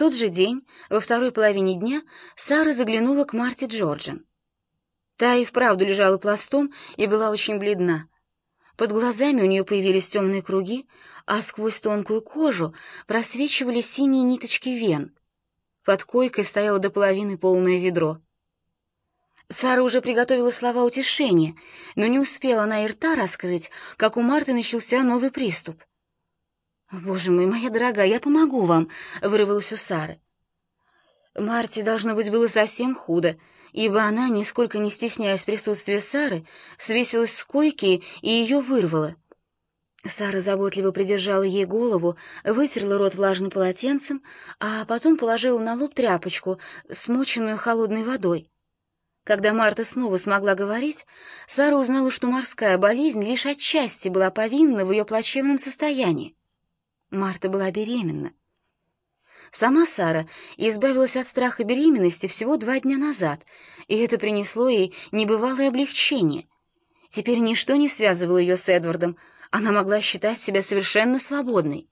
тот же день, во второй половине дня, Сара заглянула к Марте Джорджин. Та и вправду лежала пластом и была очень бледна. Под глазами у нее появились темные круги, а сквозь тонкую кожу просвечивали синие ниточки вен. Под койкой стояло до половины полное ведро. Сара уже приготовила слова утешения, но не успела она и рта раскрыть, как у Марты начался новый приступ. «Боже мой, моя дорогая, я помогу вам», — вырвалось у Сары. Марте, должно быть, было совсем худо, ибо она, нисколько не стесняясь присутствия Сары, свесилась с койки и ее вырвала. Сара заботливо придержала ей голову, вытерла рот влажным полотенцем, а потом положила на лоб тряпочку, смоченную холодной водой. Когда Марта снова смогла говорить, Сара узнала, что морская болезнь лишь отчасти была повинна в ее плачевном состоянии. Марта была беременна. Сама Сара избавилась от страха беременности всего два дня назад, и это принесло ей небывалое облегчение. Теперь ничто не связывало ее с Эдвардом, она могла считать себя совершенно свободной.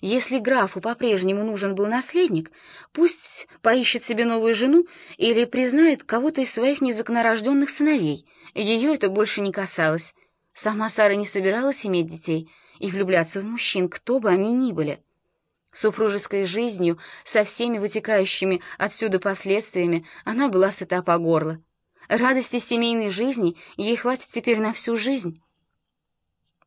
Если графу по-прежнему нужен был наследник, пусть поищет себе новую жену или признает кого-то из своих незаконорожденных сыновей. Ее это больше не касалось. Сама Сара не собиралась иметь детей и влюбляться в мужчин, кто бы они ни были. Супружеской жизнью, со всеми вытекающими отсюда последствиями, она была сыта по горло. Радости семейной жизни ей хватит теперь на всю жизнь.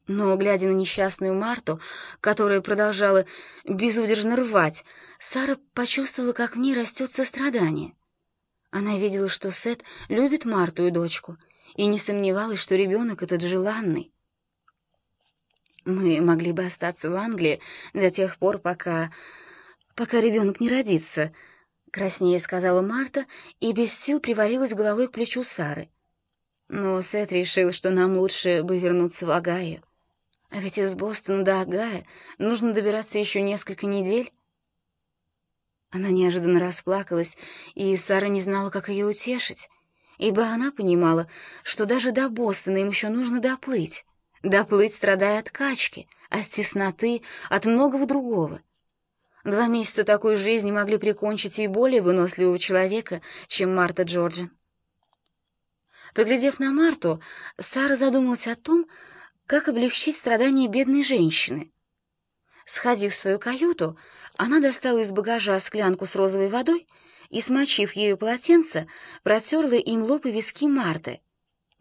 Но, глядя на несчастную Марту, которая продолжала безудержно рвать, Сара почувствовала, как в ней растет сострадание. Она видела, что Сет любит Марту и дочку, и не сомневалась, что ребенок этот желанный. Мы могли бы остаться в Англии до тех пор, пока... пока ребенок не родится, — краснее сказала Марта и без сил привалилась головой к плечу Сары. Но Сет решил, что нам лучше бы вернуться в Огайо. А ведь из Бостона до Огайо нужно добираться еще несколько недель. Она неожиданно расплакалась, и Сара не знала, как ее утешить, ибо она понимала, что даже до Бостона им еще нужно доплыть доплыть, страдая от качки, от тесноты, от многого другого. Два месяца такой жизни могли прикончить и более выносливого человека, чем Марта Джорджин. Поглядев на Марту, Сара задумалась о том, как облегчить страдания бедной женщины. Сходив в свою каюту, она достала из багажа склянку с розовой водой и, смочив ею полотенце, протерла им лоб и виски Марты —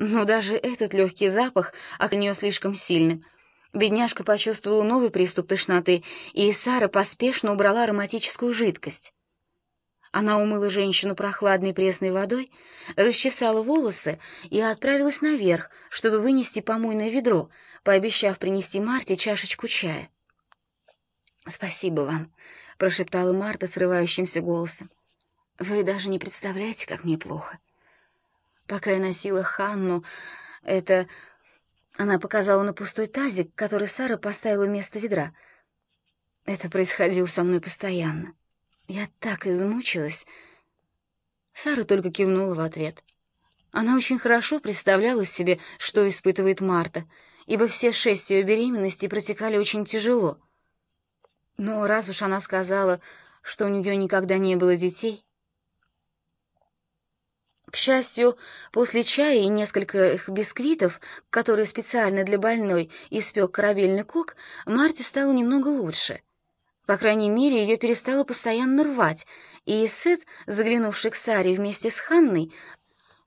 но даже этот легкий запах от нее слишком сильным. Бедняжка почувствовала новый приступ тошноты, и Сара поспешно убрала ароматическую жидкость. Она умыла женщину прохладной пресной водой, расчесала волосы и отправилась наверх, чтобы вынести помойное ведро, пообещав принести Марте чашечку чая. «Спасибо вам», — прошептала Марта срывающимся голосом. «Вы даже не представляете, как мне плохо». Пока я носила Ханну, это... Она показала на пустой тазик, который Сара поставила вместо ведра. Это происходило со мной постоянно. Я так измучилась. Сара только кивнула в ответ. Она очень хорошо представляла себе, что испытывает Марта, ибо все шесть ее беременностей протекали очень тяжело. Но раз уж она сказала, что у нее никогда не было детей, к счастью, после чая и нескольких бисквитов, которые специально для больной испек корабельный кок, Марте стало немного лучше. По крайней мере, ее перестало постоянно рвать, и Сет, заглянувший к Саре вместе с Ханной,